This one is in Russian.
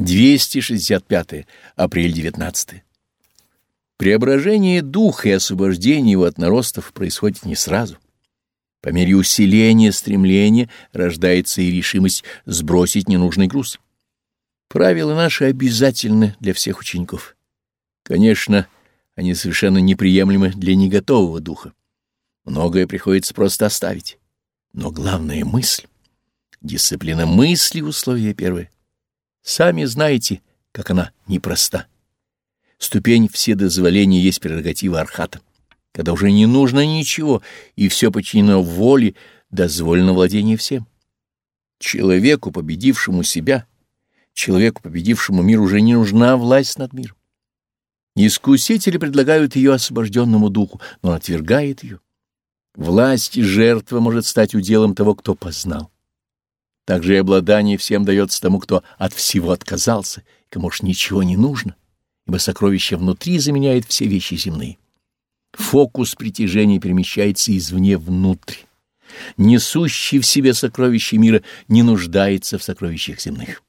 265. Апрель 19. Преображение духа и освобождение его от наростов происходит не сразу. По мере усиления стремления рождается и решимость сбросить ненужный груз. Правила наши обязательны для всех учеников. Конечно, они совершенно неприемлемы для неготового духа. Многое приходится просто оставить. Но главная мысль. Дисциплина мысли — условие первое. Сами знаете, как она непроста. Ступень вседозволения есть прерогатива архата, когда уже не нужно ничего, и все подчинено воле, дозволено владение всем. Человеку, победившему себя, человеку, победившему мир, уже не нужна власть над миром. Искусители предлагают ее освобожденному духу, но отвергает ее. Власть и жертва может стать уделом того, кто познал. Также и обладание всем дается тому, кто от всего отказался, кому уж ничего не нужно, ибо сокровище внутри заменяет все вещи земные. Фокус притяжения перемещается извне внутрь. Несущий в себе сокровища мира не нуждается в сокровищах земных.